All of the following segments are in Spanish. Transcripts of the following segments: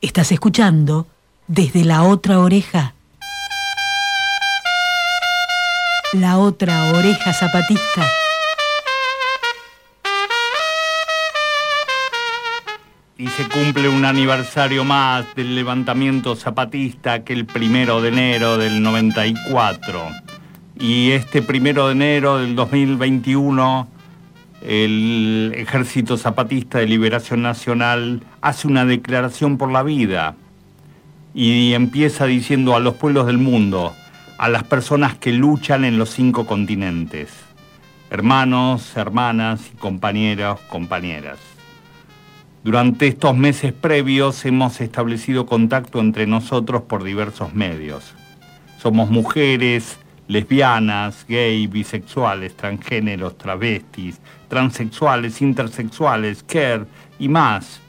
Estás escuchando desde la otra oreja. La otra oreja zapatista. Y se cumple un aniversario más del levantamiento zapatista que el primero de enero del 94. Y este primero de enero del 2021 el Ejército Zapatista de Liberación Nacional hace una declaración por la vida y empieza diciendo a los pueblos del mundo, a las personas que luchan en los cinco continentes, hermanos, hermanas y compañeros, compañeras. Durante estos meses previos hemos establecido contacto entre nosotros por diversos medios. Somos mujeres, lesbianas, gay, bisexuales, transgéneros, travestis, transexuales, intersexuales, care y más.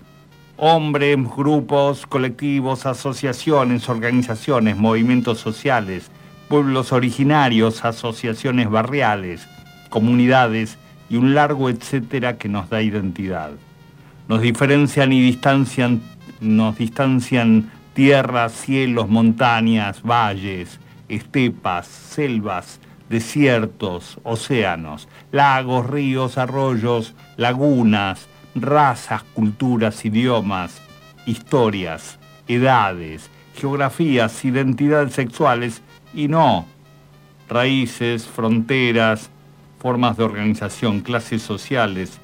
Hombres, grupos, colectivos, asociaciones, organizaciones, movimientos sociales, pueblos originarios, asociaciones barriales, comunidades y un largo etcétera que nos da identidad. Nos diferencian y distancian, nos distancian tierras, cielos, montañas, valles, estepas, selvas, desiertos, océanos, lagos, ríos, arroyos, lagunas, razas, culturas, idiomas, historias, edades, geografías, identidades sexuales y no, raíces, fronteras, formas de organización, clases sociales,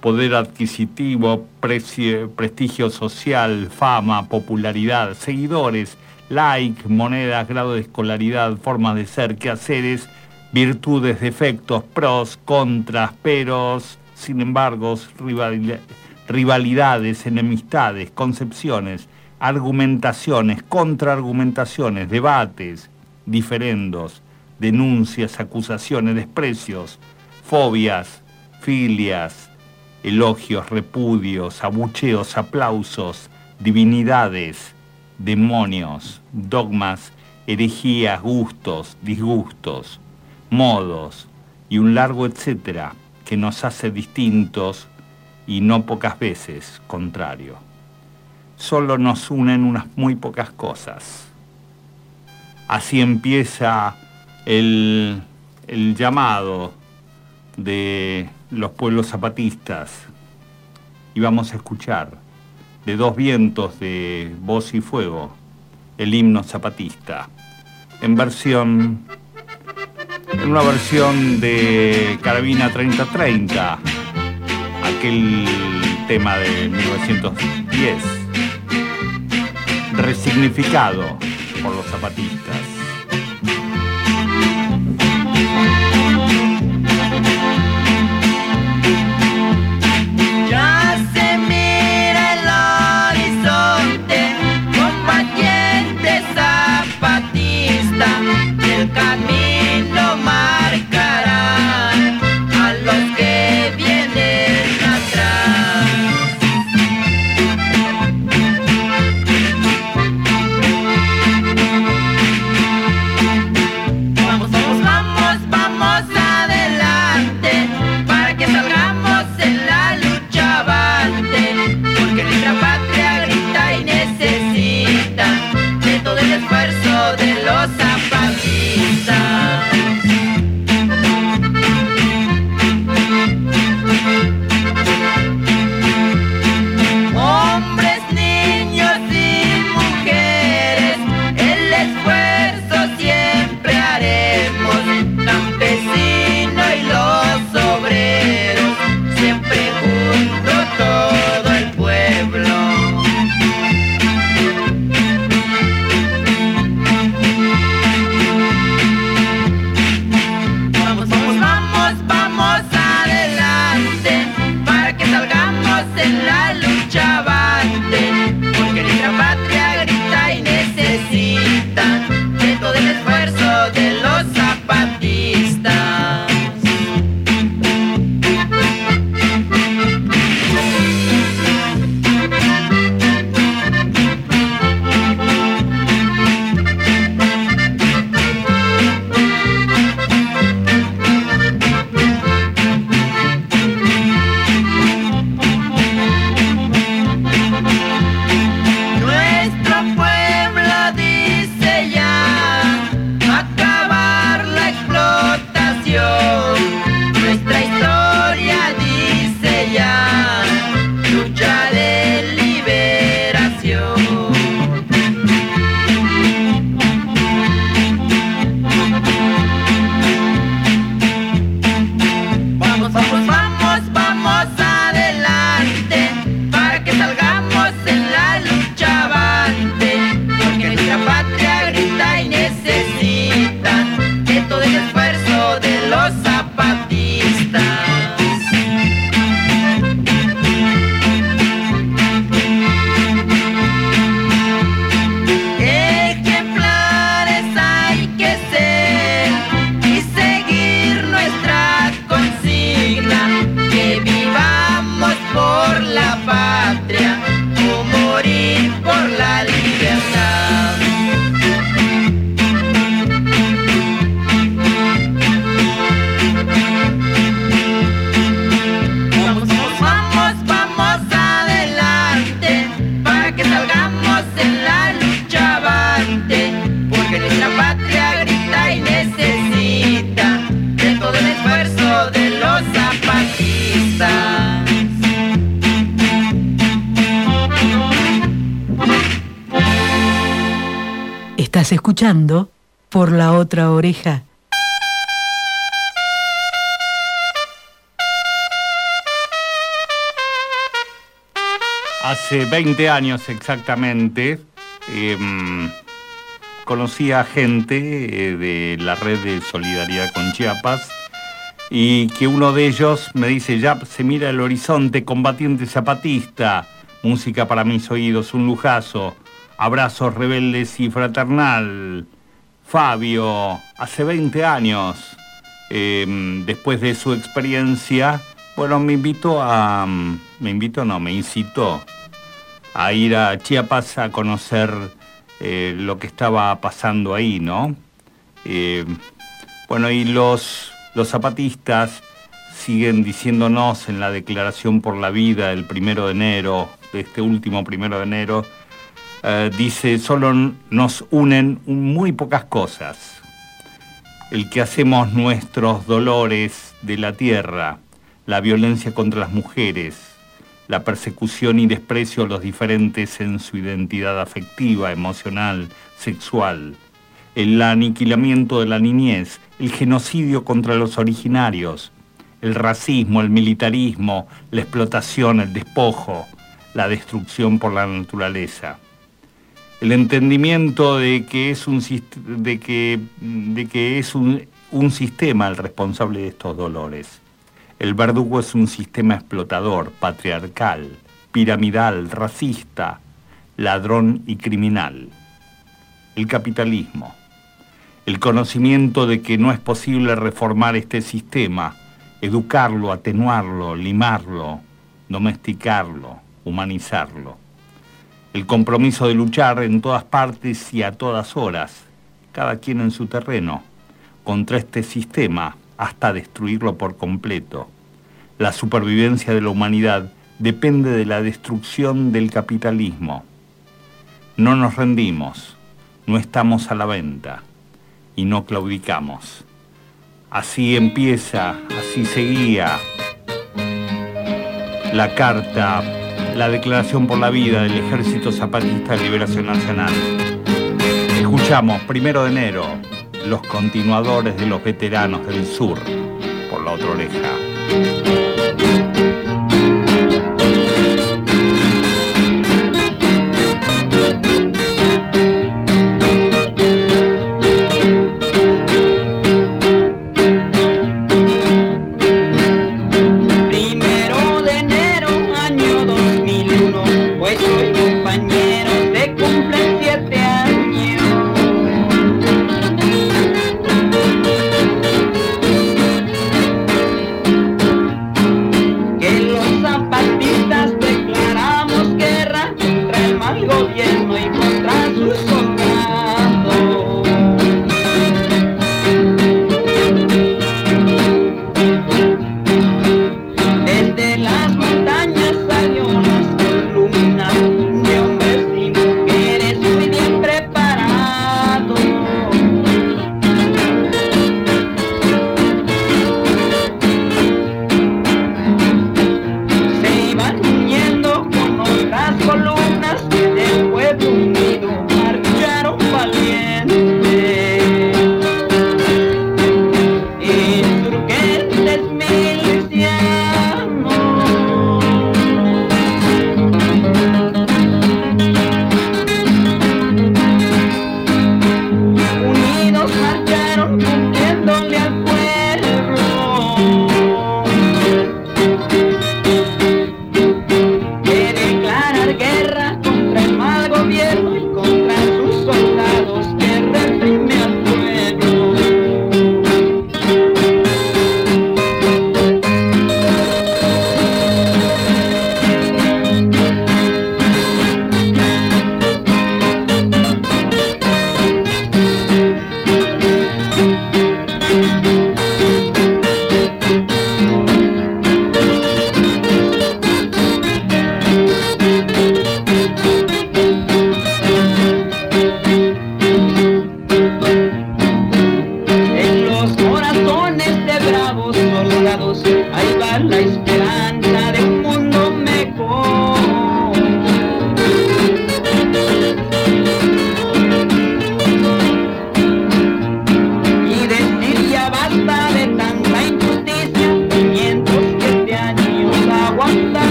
poder adquisitivo, prestigio social, fama, popularidad, seguidores, like, monedas, grado de escolaridad, formas de ser, quehaceres, virtudes, defectos, pros, contras, peros, sin embargo, rivalidades, enemistades, concepciones, argumentaciones, contraargumentaciones, debates, diferendos, denuncias, acusaciones, desprecios, fobias, filias, elogios, repudios, abucheos, aplausos, divinidades, demonios, dogmas, herejías, gustos, disgustos, modos y un largo etcétera que nos hace distintos y no pocas veces contrario. Solo nos unen unas muy pocas cosas. Así empieza el, el llamado de los pueblos zapatistas y vamos a escuchar de dos vientos de voz y fuego el himno zapatista en versión en una versión de Carabina 3030, aquel tema de 1910, resignificado por los zapatistas. Por la otra oreja. Hace 20 años exactamente, em, conocí a gente eh, de la red de solidaridad con Chiapas y que uno de ellos me dice, ya se mira el horizonte, combatiente zapatista, música para mis oídos, un lujazo, abrazos rebeldes y fraternal. Fabio, hace 20 años, em, después de su experiencia, bueno, me invitó a, me invitó, no, me incitó a ir a Chiapas a conocer eh, lo que estaba pasando ahí, ¿no? Eh, bueno, y los, los zapatistas siguen diciéndonos en la declaración por la vida del primero de enero, de este último primero de enero, eh, dice, solo nos unen muy pocas cosas. El que hacemos nuestros dolores de la tierra, la violencia contra las mujeres, la persecución y desprecio a los diferentes en su identidad afectiva, emocional, sexual, el aniquilamiento de la niñez, el genocidio contra los originarios, el racismo, el militarismo, la explotación, el despojo, la destrucción por la naturaleza. El entendimiento de que es un, de que, de que es un, un sistema el responsable de estos dolores el verdugo es un sistema explotador, patriarcal, piramidal, racista, ladrón y criminal. El capitalismo. El conocimiento de que no es posible reformar este sistema, educarlo, atenuarlo, limarlo, domesticarlo, humanizarlo. El compromiso de luchar en todas partes y a todas horas, cada quien en su terreno, contra este sistema hasta destruirlo por completo. La supervivencia de la humanidad depende de la destrucción del capitalismo. No nos rendimos, no estamos a la venta y no claudicamos. Así empieza, así seguía la carta, la declaración por la vida del Ejército Zapatista de Liberación Nacional. Escuchamos, primero de enero, los continuadores de los veteranos del sur, por la otra oreja.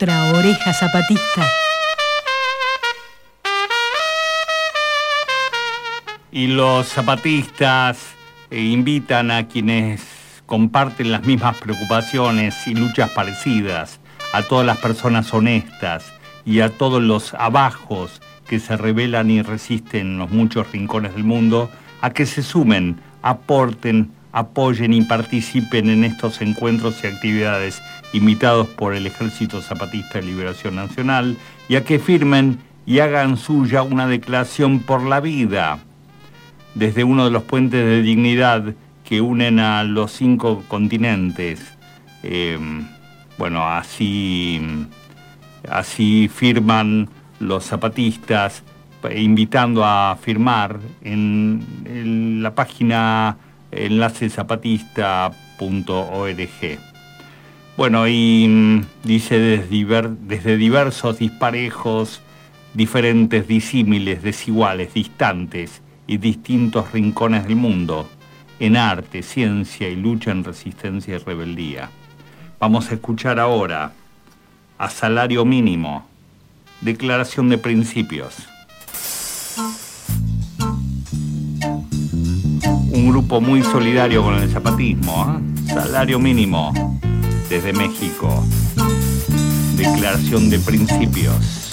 Otra oreja zapatista. Y los zapatistas invitan a quienes comparten las mismas preocupaciones y luchas parecidas, a todas las personas honestas y a todos los abajos que se rebelan y resisten en los muchos rincones del mundo, a que se sumen, aporten, apoyen y participen en estos encuentros y actividades invitados por el Ejército Zapatista de Liberación Nacional y a que firmen y hagan suya una declaración por la vida desde uno de los puentes de dignidad que unen a los cinco continentes. Em, bueno, así, así firman los zapatistas invitando a firmar en, la página enlacezapatista.org. Bueno, y mm, dice desde, diversos disparejos, diferentes, disímiles, desiguales, distantes y distintos rincones del mundo, en arte, ciencia y lucha en resistencia y rebeldía. Vamos a escuchar ahora a salario mínimo, declaración de principios. Un grupo muy solidario con el zapatismo, ¿eh? salario mínimo desde México, declaración de principios.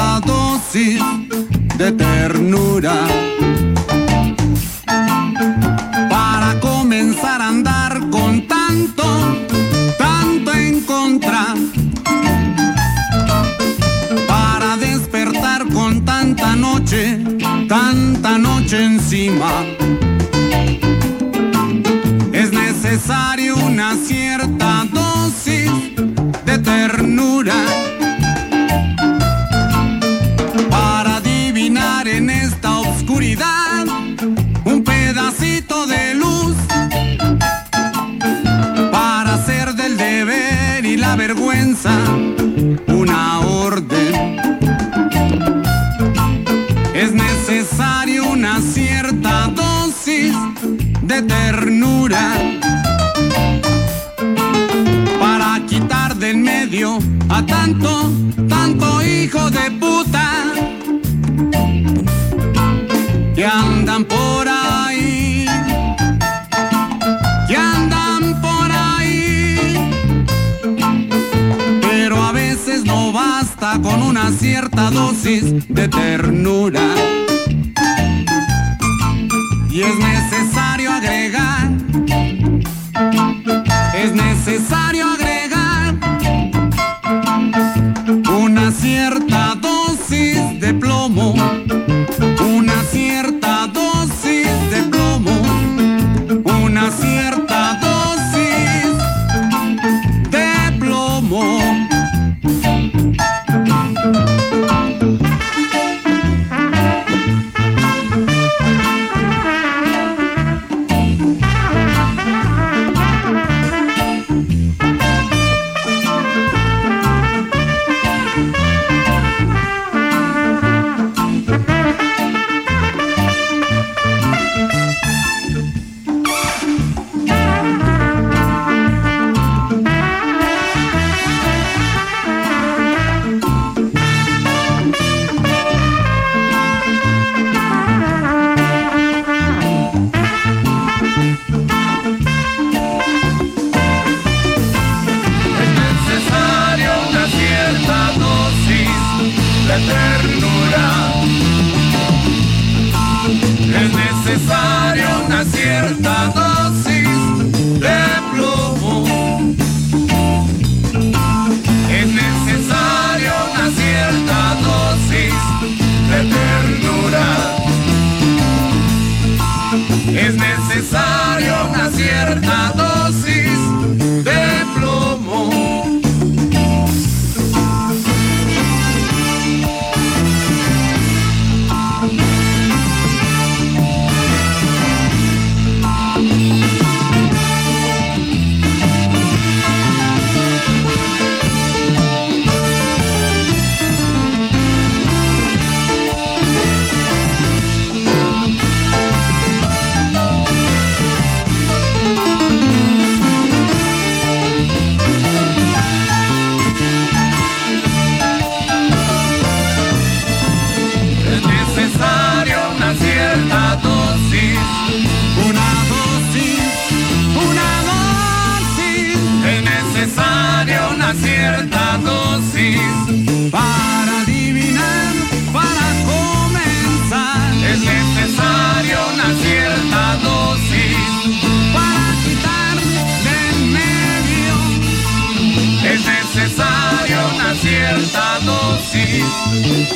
una dosis de ternura para comenzar a andar con tanto, tanto en contra. Para despertar con tanta noche, tanta noche encima. Es necesario una cierta dosis de ternura. hijo de puta que andan por ahí, que andan por ahí. Pero a veces no basta con una cierta dosis de ternura. Y es necesario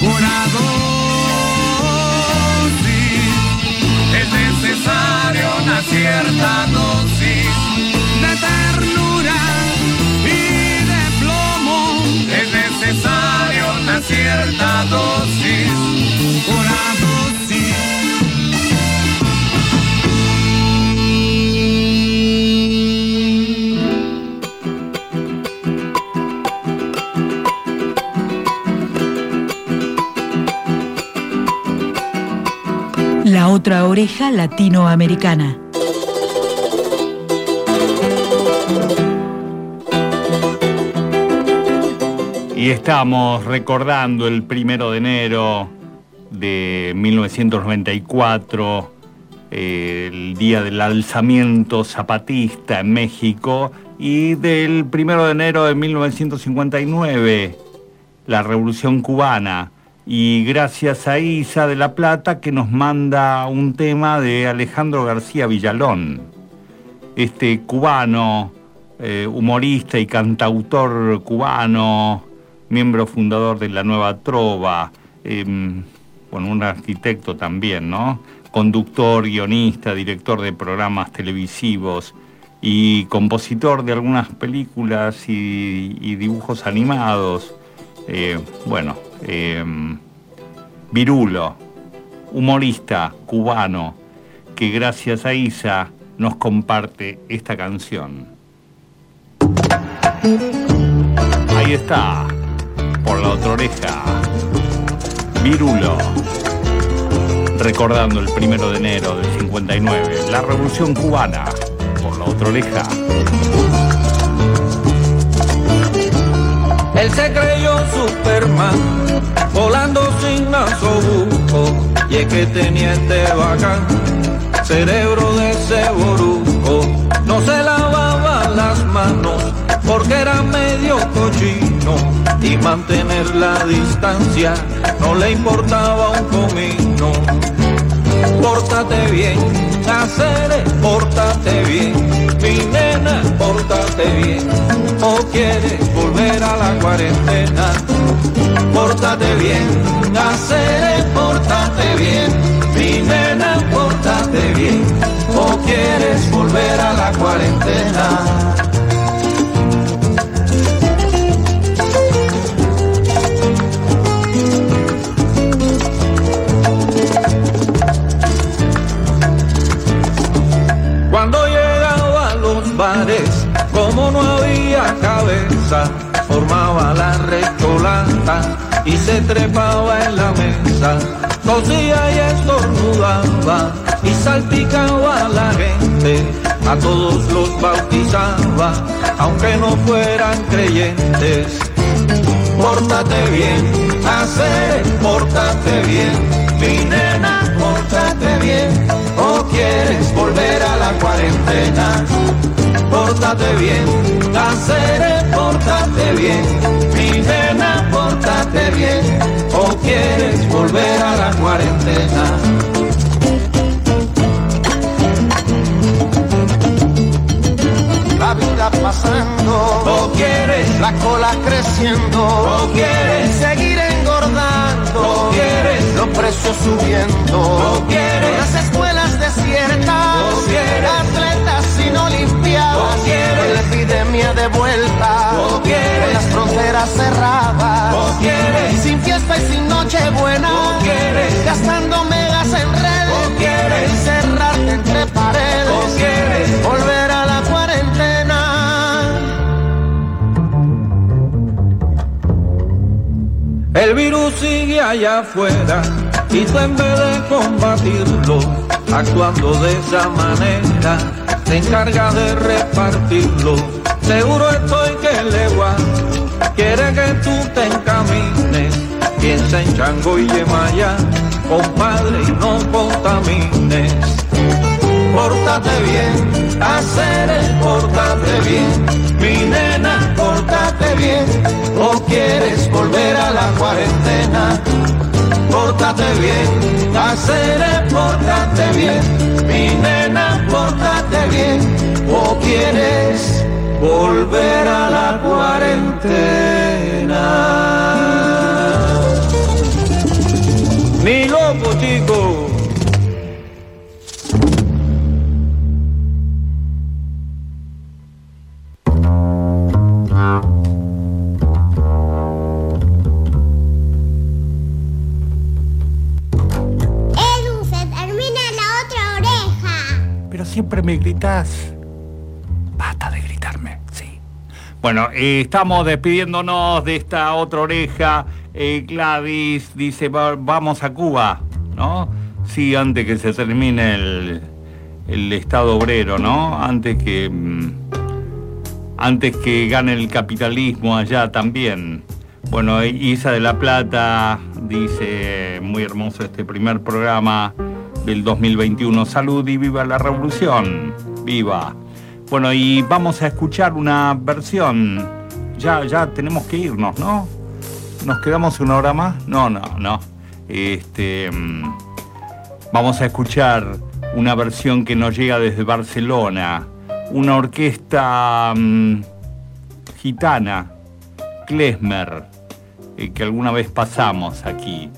una dosis. Es necesaria una cierta dosis de ternura y de plomo. Es necesaria una cierta dosis, una otra oreja latinoamericana. Y estamos recordando el primero de enero de 1994, eh, el día del alzamiento zapatista en México, y del primero de enero de 1959, la revolución cubana. Y gracias a Isa de la Plata que nos manda un tema de Alejandro García Villalón, este cubano, eh, humorista y cantautor cubano, miembro fundador de la Nueva Trova, eh, bueno, un arquitecto también, ¿no? Conductor, guionista, director de programas televisivos y compositor de algunas películas y, y dibujos animados. Eh, bueno, eh, Virulo, humorista cubano, que gracias a Isa nos comparte esta canción. Ahí está, por la otra oreja, Virulo, recordando el primero de enero del 59, la revolución cubana, por la otra oreja. Él se creyó Superman, y es que tenía este bacán, cerebro de ese boruco. No se lavaba las manos, porque era medio cochino, y mantener la distancia no le importaba un comino. Pórtate bien, hacer, pórtate bien, mi nena, pórtate bien, o quieres volver a la cuarentena. Pórtate bien, hacer, pórtate bien, mi nena, pórtate bien, o quieres volver a la cuarentena. La recholata y se trepaba en la mesa. Tosía y estornudaba y salpicaba a la gente, a todos los bautizaba, aunque no fueran creyentes. Pórtate bien, hacer, pórtate bien, mi nena, pórtate bien, o quieres volver a la cuarentena. Pórtate bien, hacer, pórtate bien, mi nena, pórtate bien, o quieres volver a la cuarentena. la vida pasando, O quieres, la cola creciendo, o quieres, seguir engordando, o quieres, los precios subiendo, o quieres. las escuelas desiertas, no limpiadas, con la epidemia de vuelta, con las fronteras cerradas, sin fiesta y sin noche buena, gastando megas en redes, encerrarte entre paredes, volver a la cuarentena. El virus sigue allá afuera y tú en vez de combatirlo, actuando de esa manera te encargas de repartirlo. Seguro estoy que legua quiere que tú te encamines, piensa en Chango y Yemaya, compadre y no contamines. Pórtate bien, hacer el pórtate bien, mi nena, pórtate bien, o quieres volver a la cuarentena. Pórtate bien, hacer el pórtate bien, mi nena, pórtate bien, o quieres volver a la cuarentena. Basta de gritarme, sí. Bueno, eh, estamos despidiéndonos de esta otra oreja. Eh, Gladys dice, "Va- vamos a Cuba, ¿no? Sí, antes que se termine el, el Estado obrero, ¿no? Antes que... mm, antes que gane el capitalismo allá también. Bueno, Isa de la Plata dice, muy hermoso este primer programa del 2021, salud y viva la revolución, viva. Bueno, y vamos a escuchar una versión, ya, ya tenemos que irnos, ¿no? ¿Nos quedamos una hora más? No, no, no. Este, mm, vamos a escuchar una versión que nos llega desde Barcelona, una orquesta mm, gitana, Klezmer, eh, que alguna vez pasamos aquí.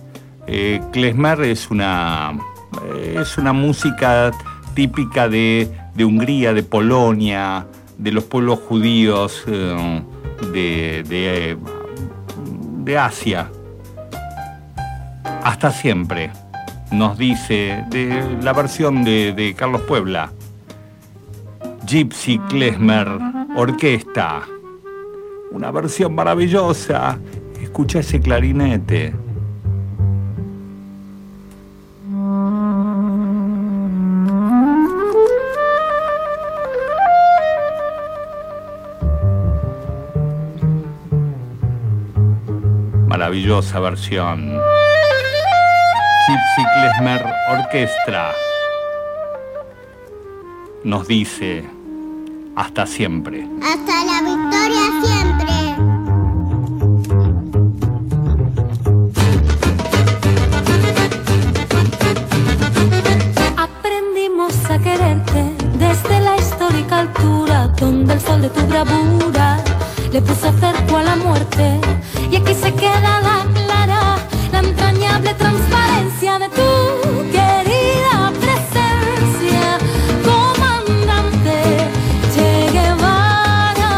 Eh, Klezmer es una, es una música típica de, de Hungría, de Polonia, de los pueblos judíos eh, de, de, de Asia. Hasta siempre, nos dice de la versión de, de Carlos Puebla. Gypsy Klezmer Orquesta. Una versión maravillosa. Escucha ese clarinete. Maravillosa versión. Gypsy Klezmer Orquestra nos dice hasta siempre. Hasta la victoria siempre. Aprendimos a quererte desde la histórica altura donde el sol de tu bravura le puso cerco a la muerte y aquí se queda la clara, la entrañable transparencia de tu querida presencia, comandante Che Guevara.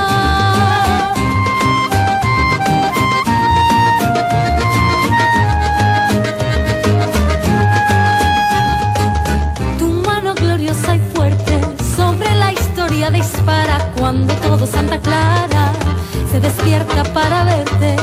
Tu mano gloriosa y fuerte sobre la historia dispara cuando todo Santa Clara se despierta para verte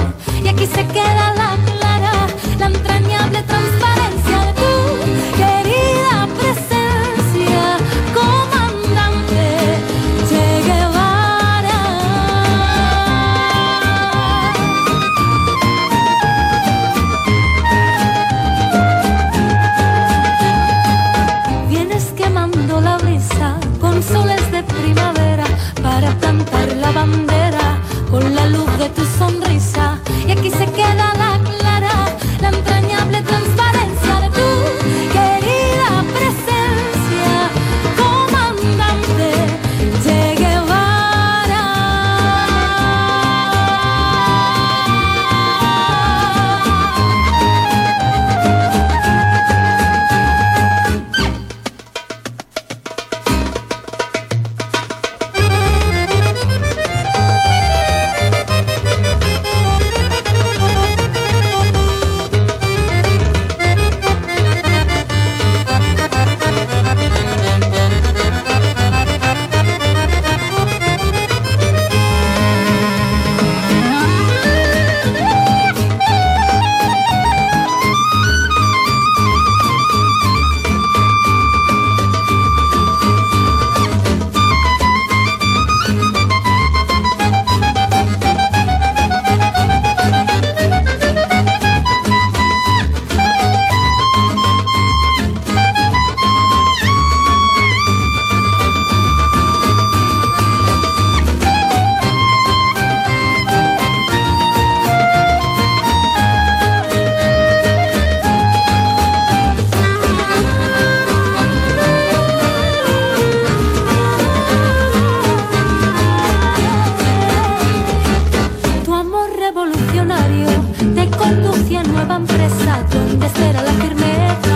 revolucionario te conduce a nueva empresa donde será la firmeza.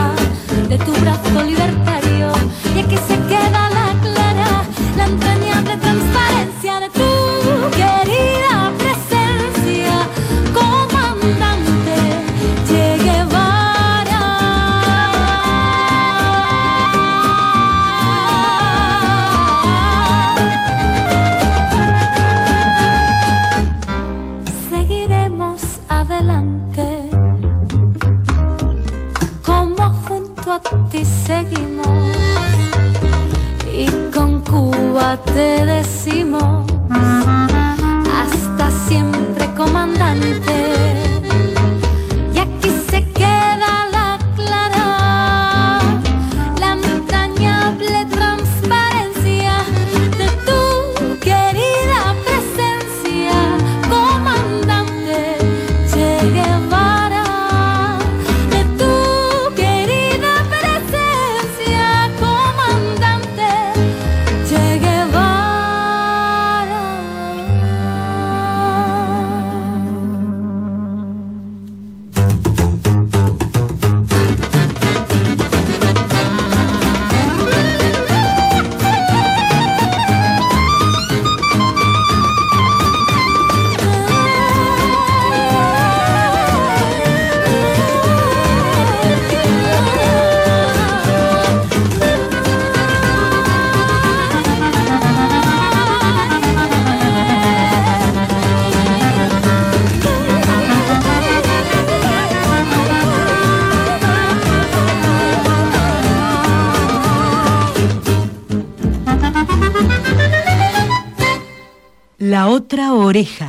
Oreja.